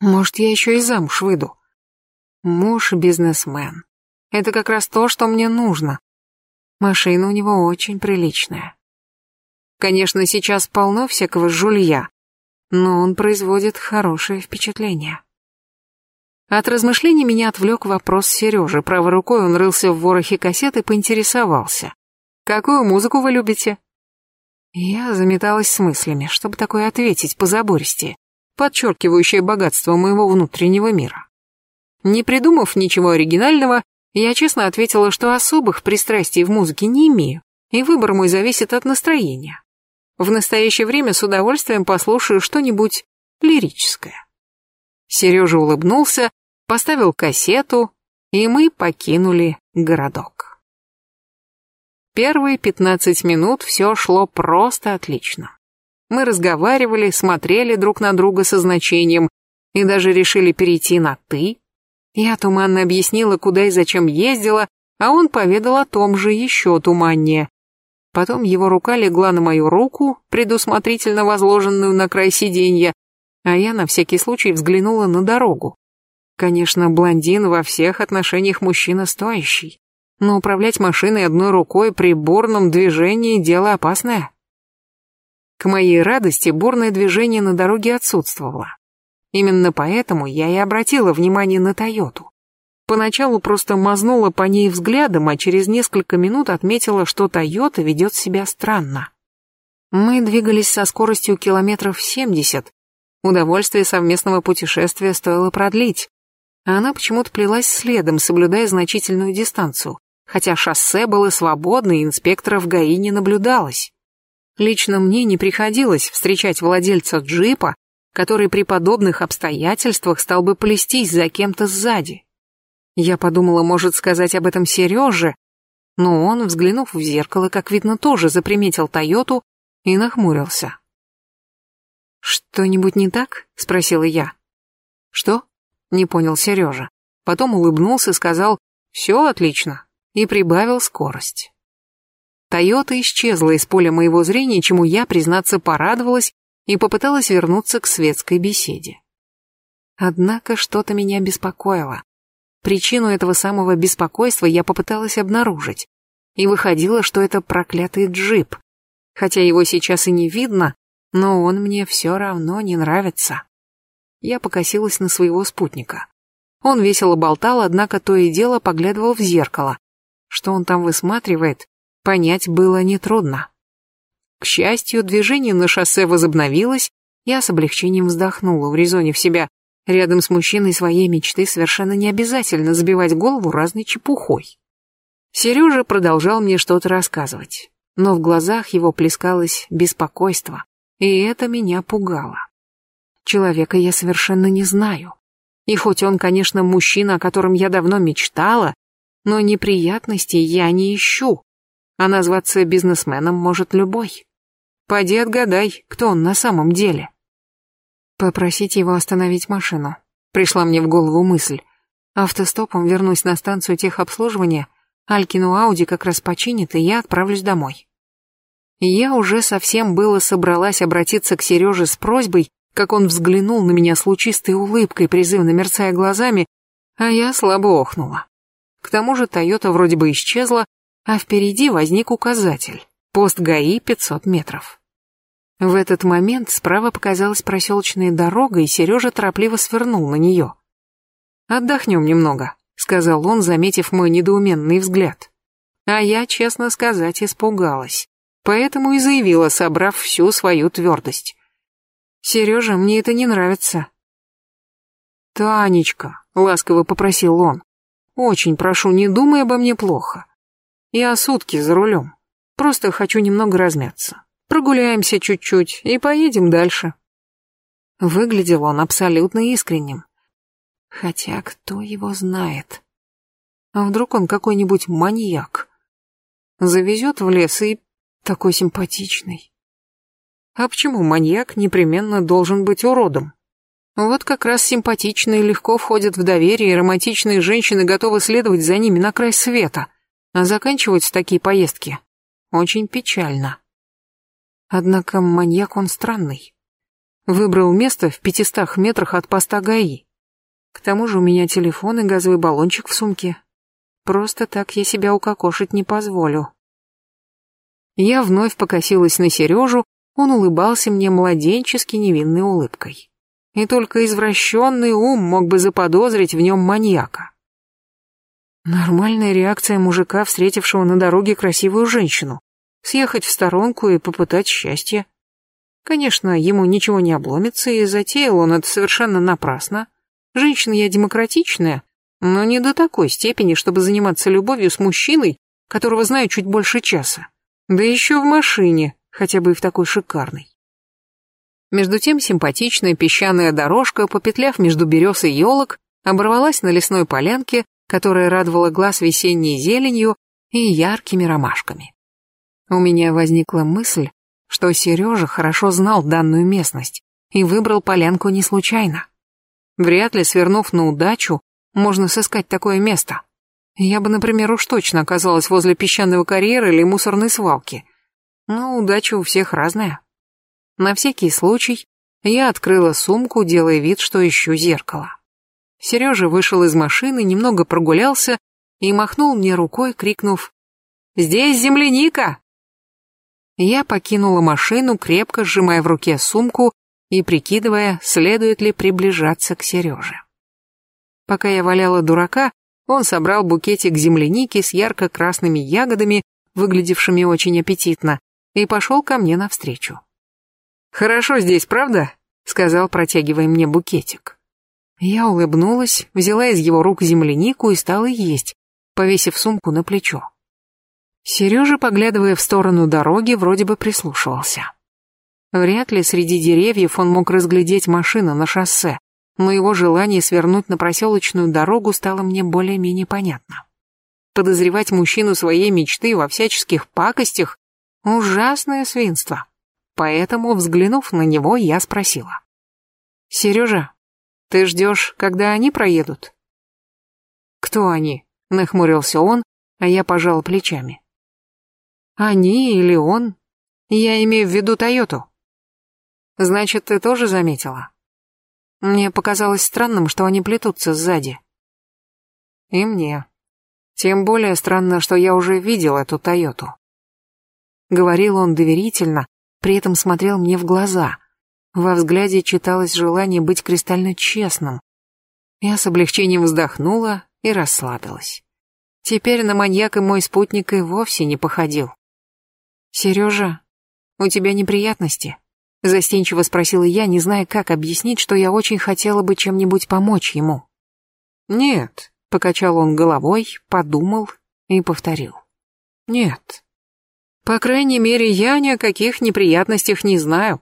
Может, я еще и замуж выйду? Муж-бизнесмен. Это как раз то, что мне нужно. Машина у него очень приличная. Конечно, сейчас полно всякого жулья, но он производит хорошее впечатление. От размышлений меня отвлек вопрос Сережи. Правой рукой он рылся в ворохе кассет и поинтересовался. «Какую музыку вы любите?» Я заметалась с мыслями, чтобы такое ответить по забористе, подчеркивающее богатство моего внутреннего мира. Не придумав ничего оригинального, я честно ответила, что особых пристрастий в музыке не имею, и выбор мой зависит от настроения. В настоящее время с удовольствием послушаю что-нибудь лирическое. Сережа улыбнулся, поставил кассету, и мы покинули городок. Первые пятнадцать минут все шло просто отлично. Мы разговаривали, смотрели друг на друга со значением и даже решили перейти на «ты», я туманно объяснила, куда и зачем ездила, а он поведал о том же еще туманнее. Потом его рука легла на мою руку, предусмотрительно возложенную на край сиденья, а я на всякий случай взглянула на дорогу. Конечно, блондин во всех отношениях мужчина стоящий, но управлять машиной одной рукой при бурном движении – дело опасное. К моей радости бурное движение на дороге отсутствовало. Именно поэтому я и обратила внимание на Тойоту. Поначалу просто мазнула по ней взглядом, а через несколько минут отметила, что Тойота ведет себя странно. Мы двигались со скоростью километров 70. Удовольствие совместного путешествия стоило продлить. А она почему-то плелась следом, соблюдая значительную дистанцию, хотя шоссе было свободно и инспекторов ГАИ не наблюдалось. Лично мне не приходилось встречать владельца джипа, который при подобных обстоятельствах стал бы плестись за кем-то сзади. Я подумала, может сказать об этом Сереже, но он, взглянув в зеркало, как видно, тоже заприметил Тойоту и нахмурился. «Что-нибудь не так?» — спросила я. «Что?» — не понял Сережа. Потом улыбнулся сказал «Все отлично» и прибавил скорость. Тойота исчезла из поля моего зрения, чему я, признаться, порадовалась и попыталась вернуться к светской беседе. Однако что-то меня беспокоило. Причину этого самого беспокойства я попыталась обнаружить, и выходило, что это проклятый джип. Хотя его сейчас и не видно, но он мне все равно не нравится. Я покосилась на своего спутника. Он весело болтал, однако то и дело поглядывал в зеркало. Что он там высматривает, понять было нетрудно. К счастью, движение на шоссе возобновилось, я с облегчением вздохнула, урезонив себя. Рядом с мужчиной своей мечты совершенно не обязательно забивать голову разной чепухой. Сережа продолжал мне что-то рассказывать, но в глазах его плескалось беспокойство, и это меня пугало. Человека я совершенно не знаю. И хоть он, конечно, мужчина, о котором я давно мечтала, но неприятностей я не ищу, а назваться бизнесменом может любой. Поди отгадай, кто он на самом деле. Попросить его остановить машину. Пришла мне в голову мысль. Автостопом вернусь на станцию техобслуживания, Алькину Ауди как раз починит, и я отправлюсь домой. Я уже совсем было собралась обратиться к Сереже с просьбой, как он взглянул на меня с лучистой улыбкой, призывно мерцая глазами, а я слабо охнула. К тому же Тойота вроде бы исчезла, а впереди возник указатель. Пост ГАИ 500 метров. В этот момент справа показалась проселочная дорога, и Сережа торопливо свернул на нее. «Отдохнем немного», — сказал он, заметив мой недоуменный взгляд. А я, честно сказать, испугалась, поэтому и заявила, собрав всю свою твердость. «Сережа, мне это не нравится». «Танечка», — ласково попросил он, — «очень прошу, не думай обо мне плохо. Я сутки за рулем, просто хочу немного размяться». Прогуляемся чуть-чуть и поедем дальше. Выглядел он абсолютно искренним. Хотя кто его знает? А вдруг он какой-нибудь маньяк? Завезет в лес и такой симпатичный. А почему маньяк непременно должен быть уродом? Вот как раз симпатичные легко входят в доверие, и романтичные женщины готовы следовать за ними на край света. А заканчиваются такие поездки очень печально. Однако маньяк он странный. Выбрал место в пятистах метрах от поста ГАИ. К тому же у меня телефон и газовый баллончик в сумке. Просто так я себя укокошить не позволю. Я вновь покосилась на Сережу, он улыбался мне младенчески невинной улыбкой. И только извращенный ум мог бы заподозрить в нем маньяка. Нормальная реакция мужика, встретившего на дороге красивую женщину. Съехать в сторонку и попытать счастье. Конечно, ему ничего не обломится, и затеял он это совершенно напрасно. Женщина я демократичная, но не до такой степени, чтобы заниматься любовью с мужчиной, которого знаю чуть больше часа. Да еще в машине, хотя бы и в такой шикарной. Между тем симпатичная песчаная дорожка, попетляв между берез и елок, оборвалась на лесной полянке, которая радовала глаз весенней зеленью и яркими ромашками. У меня возникла мысль, что Сережа хорошо знал данную местность и выбрал полянку не случайно. Вряд ли, свернув на удачу, можно сыскать такое место. Я бы, например, уж точно оказалась возле песчаного карьера или мусорной свалки. Но удача у всех разная. На всякий случай я открыла сумку, делая вид, что ищу зеркало. Сережа вышел из машины, немного прогулялся и махнул мне рукой, крикнув «Здесь земляника!». Я покинула машину, крепко сжимая в руке сумку и прикидывая, следует ли приближаться к Сереже. Пока я валяла дурака, он собрал букетик земляники с ярко-красными ягодами, выглядевшими очень аппетитно, и пошел ко мне навстречу. «Хорошо здесь, правда?» — сказал, протягивая мне букетик. Я улыбнулась, взяла из его рук землянику и стала есть, повесив сумку на плечо. Сережа, поглядывая в сторону дороги, вроде бы прислушивался. Вряд ли среди деревьев он мог разглядеть машину на шоссе, но его желание свернуть на проселочную дорогу стало мне более-менее понятно. Подозревать мужчину своей мечты во всяческих пакостях — ужасное свинство. Поэтому, взглянув на него, я спросила. «Сережа, ты ждешь, когда они проедут?» «Кто они?» — нахмурился он, а я пожал плечами. «Они или он? Я имею в виду Тойоту». «Значит, ты тоже заметила?» Мне показалось странным, что они плетутся сзади. И мне. Тем более странно, что я уже видел эту Тойоту. Говорил он доверительно, при этом смотрел мне в глаза. Во взгляде читалось желание быть кристально честным. Я с облегчением вздохнула и расслабилась. Теперь на маньяка мой спутник и вовсе не походил. «Сережа, у тебя неприятности?» Застенчиво спросила я, не зная, как объяснить, что я очень хотела бы чем-нибудь помочь ему. «Нет», — покачал он головой, подумал и повторил. «Нет. По крайней мере, я ни о каких неприятностях не знаю».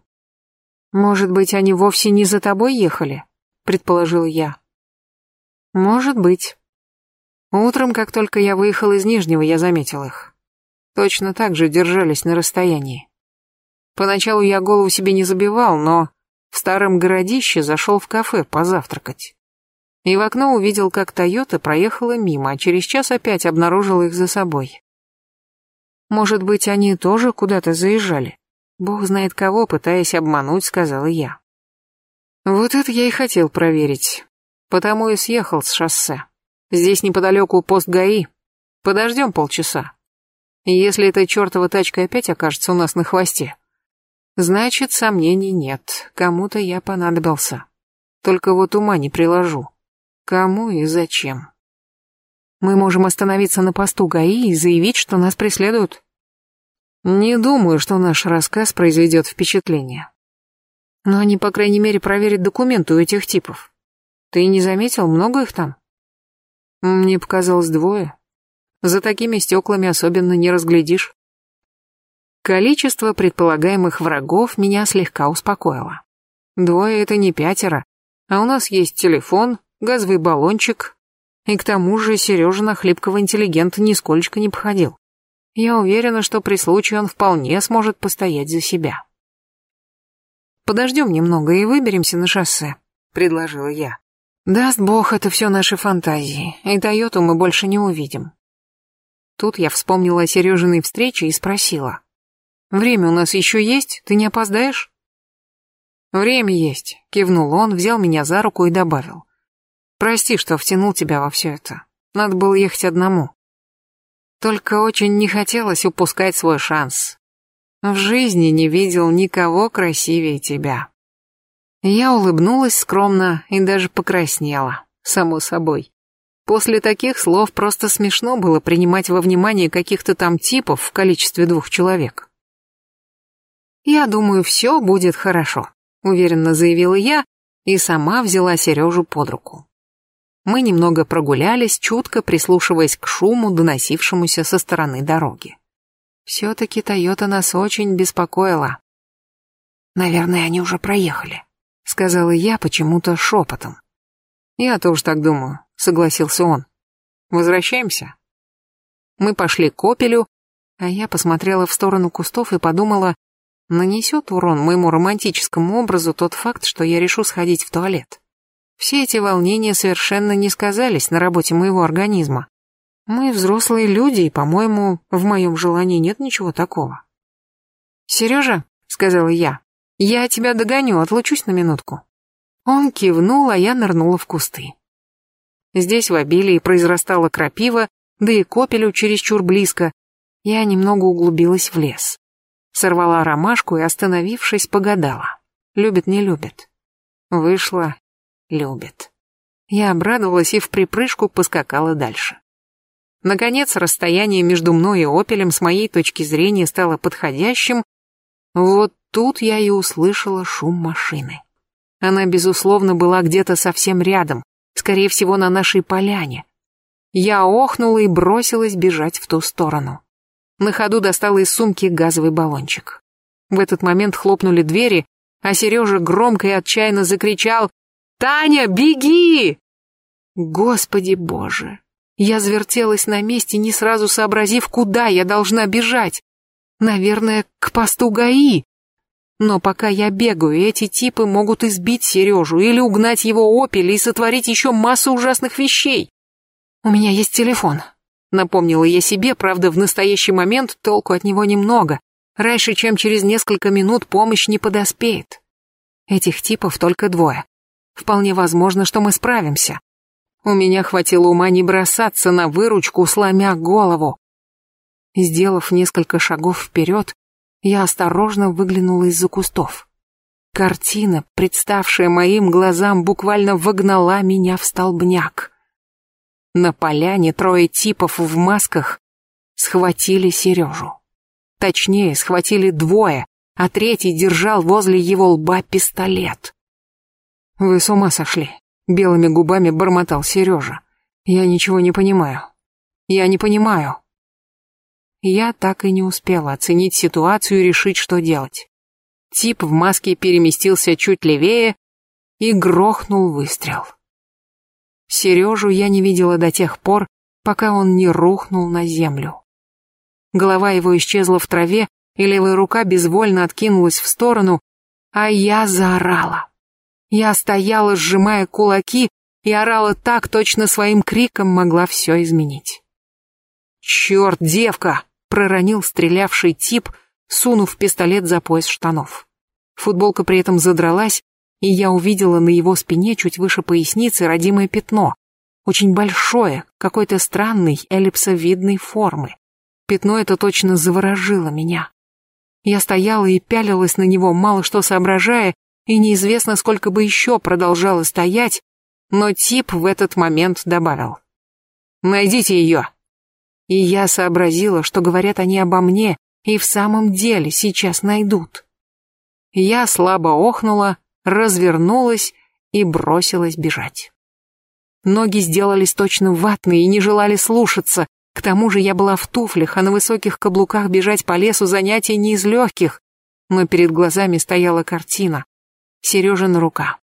«Может быть, они вовсе не за тобой ехали?» — предположил я. «Может быть». Утром, как только я выехал из Нижнего, я заметил их. Точно так же держались на расстоянии. Поначалу я голову себе не забивал, но в старом городище зашел в кафе позавтракать. И в окно увидел, как Тойота проехала мимо, а через час опять обнаружил их за собой. Может быть, они тоже куда-то заезжали? Бог знает кого, пытаясь обмануть, сказала я. Вот это я и хотел проверить. Потому и съехал с шоссе. Здесь неподалеку пост ГАИ. Подождем полчаса. Если эта чертова тачка опять окажется у нас на хвосте, Значит, сомнений нет, кому-то я понадобился. Только вот ума не приложу. Кому и зачем? Мы можем остановиться на посту ГАИ и заявить, что нас преследуют. Не думаю, что наш рассказ произведет впечатление. Но они, по крайней мере, проверят документы у этих типов. Ты не заметил, много их там? Мне показалось двое. За такими стеклами особенно не разглядишь. Количество предполагаемых врагов меня слегка успокоило. Двое — это не пятеро, а у нас есть телефон, газовый баллончик, и к тому же Сережа на хлипкого интеллигента нисколько не походил. Я уверена, что при случае он вполне сможет постоять за себя. «Подождем немного и выберемся на шоссе», — предложила я. «Даст бог, это все наши фантазии, и Тойоту мы больше не увидим. Тут я вспомнила о Сережиной встрече и спросила. «Время у нас еще есть? Ты не опоздаешь?» «Время есть», — кивнул он, взял меня за руку и добавил. «Прости, что втянул тебя во все это. Надо было ехать одному. Только очень не хотелось упускать свой шанс. В жизни не видел никого красивее тебя». Я улыбнулась скромно и даже покраснела, само собой. После таких слов просто смешно было принимать во внимание каких-то там типов в количестве двух человек. «Я думаю, все будет хорошо», — уверенно заявила я и сама взяла Сережу под руку. Мы немного прогулялись, чутко прислушиваясь к шуму, доносившемуся со стороны дороги. Все-таки Тойота нас очень беспокоила. «Наверное, они уже проехали», — сказала я почему-то шепотом. «Я тоже так думаю», — согласился он. «Возвращаемся?» Мы пошли к опелю, а я посмотрела в сторону кустов и подумала, нанесет урон моему романтическому образу тот факт, что я решу сходить в туалет. Все эти волнения совершенно не сказались на работе моего организма. Мы взрослые люди, и, по-моему, в моем желании нет ничего такого. «Сережа», — сказала я, — «я тебя догоню, отлучусь на минутку». Он кивнул, а я нырнула в кусты. Здесь в обилии произрастала крапива, да и копелю чересчур близко. Я немного углубилась в лес. Сорвала ромашку и, остановившись, погадала. Любит, не любит. Вышла, любит. Я обрадовалась и в припрыжку поскакала дальше. Наконец, расстояние между мной и опелем с моей точки зрения стало подходящим. Вот тут я и услышала шум машины. Она, безусловно, была где-то совсем рядом, скорее всего, на нашей поляне. Я охнула и бросилась бежать в ту сторону. На ходу достала из сумки газовый баллончик. В этот момент хлопнули двери, а Сережа громко и отчаянно закричал «Таня, беги!» Господи боже! Я завертелась на месте, не сразу сообразив, куда я должна бежать. Наверное, к посту ГАИ. Но пока я бегаю, эти типы могут избить Сережу или угнать его опель и сотворить еще массу ужасных вещей. У меня есть телефон. Напомнила я себе, правда, в настоящий момент толку от него немного. Раньше, чем через несколько минут, помощь не подоспеет. Этих типов только двое. Вполне возможно, что мы справимся. У меня хватило ума не бросаться на выручку, сломя голову. Сделав несколько шагов вперед, я осторожно выглянула из-за кустов. Картина, представшая моим глазам, буквально вогнала меня в столбняк. На поляне трое типов в масках схватили Сережу. Точнее, схватили двое, а третий держал возле его лба пистолет. «Вы с ума сошли», — белыми губами бормотал Сережа. «Я ничего не понимаю. Я не понимаю». Я так и не успела оценить ситуацию и решить, что делать. Тип в маске переместился чуть левее и грохнул выстрел. Сережу я не видела до тех пор, пока он не рухнул на землю. Голова его исчезла в траве, и левая рука безвольно откинулась в сторону, а я заорала. Я стояла, сжимая кулаки, и орала так, точно своим криком могла все изменить. «Черт, девка!» проронил стрелявший тип, сунув пистолет за пояс штанов. Футболка при этом задралась, и я увидела на его спине чуть выше поясницы родимое пятно, очень большое, какой-то странной эллипсовидной формы. Пятно это точно заворожило меня. Я стояла и пялилась на него, мало что соображая, и неизвестно, сколько бы еще продолжала стоять, но тип в этот момент добавил. «Найдите ее!» И я сообразила, что говорят они обо мне, и в самом деле сейчас найдут. Я слабо охнула, развернулась и бросилась бежать. Ноги сделались точно ватные и не желали слушаться, к тому же я была в туфлях, а на высоких каблуках бежать по лесу занятие не из легких, но перед глазами стояла картина. Сережина рука,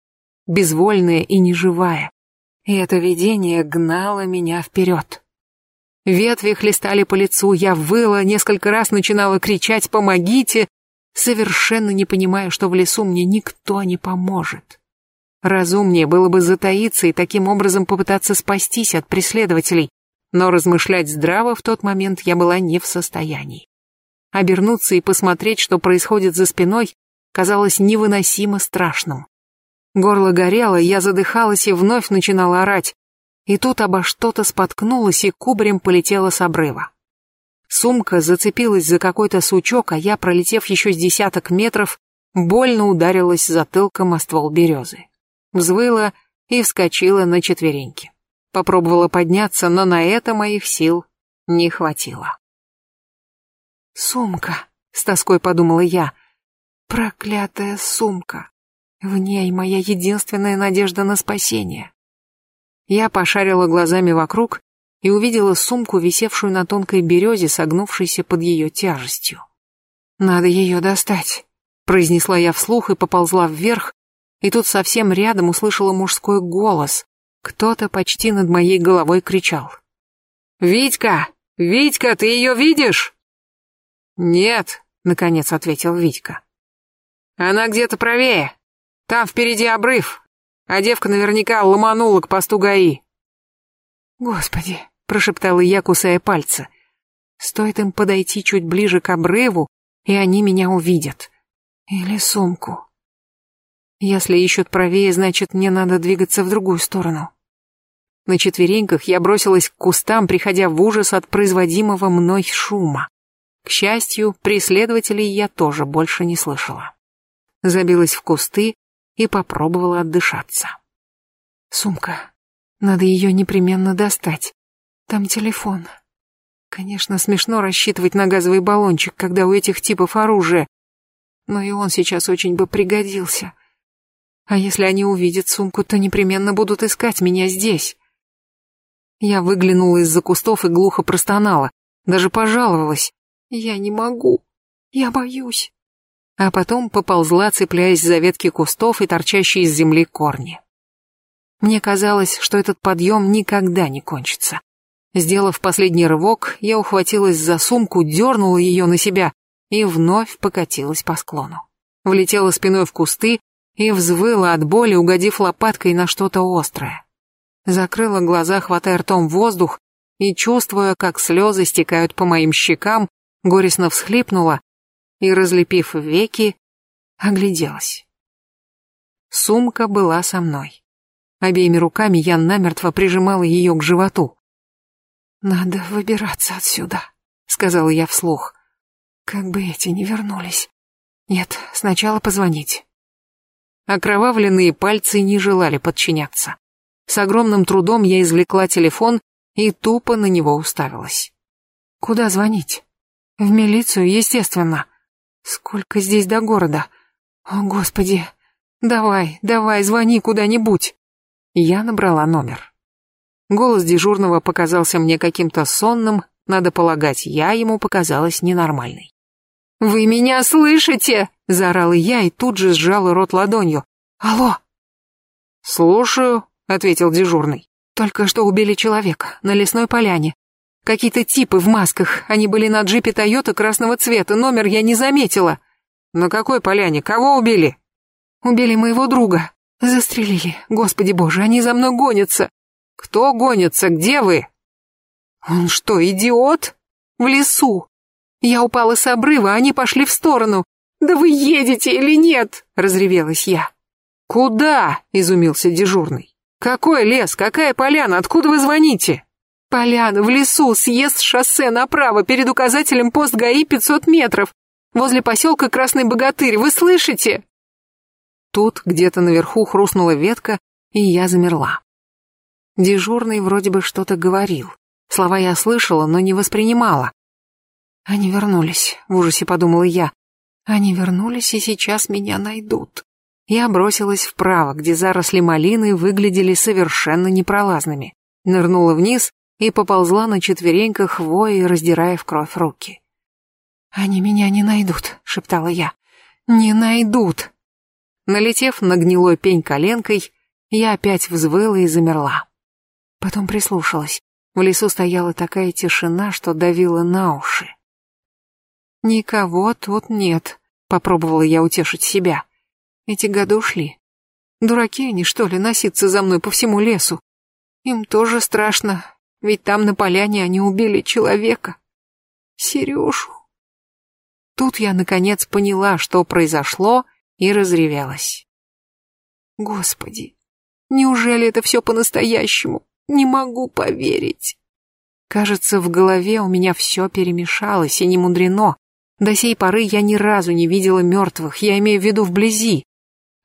безвольная и неживая. И это видение гнало меня вперед. Ветви хлестали по лицу, я выла, несколько раз начинала кричать «помогите», совершенно не понимая, что в лесу мне никто не поможет. Разумнее было бы затаиться и таким образом попытаться спастись от преследователей, но размышлять здраво в тот момент я была не в состоянии. Обернуться и посмотреть, что происходит за спиной, казалось невыносимо страшным. Горло горело, я задыхалась и вновь начинала орать. И тут обо что-то споткнулась и кубарем полетела с обрыва. Сумка зацепилась за какой-то сучок, а я, пролетев еще с десяток метров, больно ударилась затылком о ствол березы. Взвыла и вскочила на четвереньки. Попробовала подняться, но на это моих сил не хватило. «Сумка», — с тоской подумала я, — «проклятая сумка. В ней моя единственная надежда на спасение». Я пошарила глазами вокруг и увидела сумку, висевшую на тонкой березе, согнувшейся под ее тяжестью. «Надо ее достать», — произнесла я вслух и поползла вверх, и тут совсем рядом услышала мужской голос. Кто-то почти над моей головой кричал. «Витька! Витька, ты ее видишь?» «Нет», — наконец ответил Витька. «Она где-то правее. Там впереди обрыв, а девка наверняка ломанула к посту ГАИ». «Господи», — прошептала я, кусая пальцы. «Стоит им подойти чуть ближе к обрыву, и они меня увидят. Или сумку». Если ищут правее, значит, мне надо двигаться в другую сторону. На четвереньках я бросилась к кустам, приходя в ужас от производимого мной шума. К счастью, преследователей я тоже больше не слышала. Забилась в кусты и попробовала отдышаться. Сумка. Надо ее непременно достать. Там телефон. Конечно, смешно рассчитывать на газовый баллончик, когда у этих типов оружие. Но и он сейчас очень бы пригодился. А если они увидят сумку, то непременно будут искать меня здесь. Я выглянула из-за кустов и глухо простонала, даже пожаловалась. Я не могу, я боюсь. А потом поползла, цепляясь за ветки кустов и торчащие из земли корни. Мне казалось, что этот подъем никогда не кончится. Сделав последний рывок, я ухватилась за сумку, дернула ее на себя и вновь покатилась по склону. Влетела спиной в кусты и взвыла от боли, угодив лопаткой на что-то острое. Закрыла глаза, хватая ртом воздух, и, чувствуя, как слезы стекают по моим щекам, горестно всхлипнула и, разлепив веки, огляделась. Сумка была со мной. Обеими руками я намертво прижимала ее к животу. «Надо выбираться отсюда», — сказала я вслух. «Как бы эти не вернулись. Нет, сначала позвонить». Окровавленные пальцы не желали подчиняться. С огромным трудом я извлекла телефон и тупо на него уставилась. Куда звонить? В милицию, естественно. Сколько здесь до города? О, Господи. Давай, давай, звони куда-нибудь. Я набрала номер. Голос дежурного показался мне каким-то сонным, надо полагать, я ему показалась ненормальной. «Вы меня слышите?» — заорала я и тут же сжала рот ладонью. «Алло!» «Слушаю», — ответил дежурный. «Только что убили человека на лесной поляне. Какие-то типы в масках, они были на джипе Тойота красного цвета, номер я не заметила». «На какой поляне? Кого убили?» «Убили моего друга. Застрелили. Господи боже, они за мной гонятся». «Кто гонится? Где вы?» «Он что, идиот?» «В лесу. Я упала с обрыва, они пошли в сторону. «Да вы едете или нет?» — разревелась я. «Куда?» — изумился дежурный. «Какой лес? Какая поляна? Откуда вы звоните?» «Поляна, в лесу, съезд шоссе направо, перед указателем пост ГАИ 500 метров, возле поселка Красный Богатырь, вы слышите?» Тут где-то наверху хрустнула ветка, и я замерла. Дежурный вроде бы что-то говорил. Слова я слышала, но не воспринимала. Они вернулись, в ужасе подумала я. Они вернулись и сейчас меня найдут. Я бросилась вправо, где заросли малины выглядели совершенно непролазными. Нырнула вниз и поползла на четвереньках, воя раздирая в кровь руки. «Они меня не найдут», — шептала я. «Не найдут». Налетев на гнилой пень коленкой, я опять взвыла и замерла. Потом прислушалась. В лесу стояла такая тишина, что давила на уши. «Никого тут нет», — попробовала я утешить себя. «Эти годы ушли. Дураки они, что ли, носиться за мной по всему лесу? Им тоже страшно. Ведь там на поляне они убили человека. Сережу. Тут я, наконец, поняла, что произошло, и разревелась. Господи, неужели это все по-настоящему? Не могу поверить. Кажется, в голове у меня все перемешалось, и не мудрено. До сей поры я ни разу не видела мертвых, я имею в виду вблизи.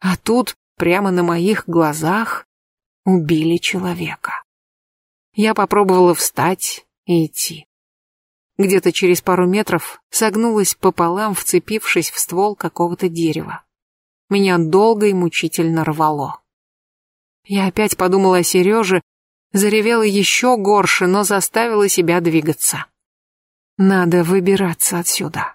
А тут, прямо на моих глазах, убили человека. Я попробовала встать и идти. Где-то через пару метров согнулась пополам, вцепившись в ствол какого-то дерева. Меня долго и мучительно рвало. Я опять подумала о Сереже, заревела еще горше, но заставила себя двигаться. Надо выбираться отсюда.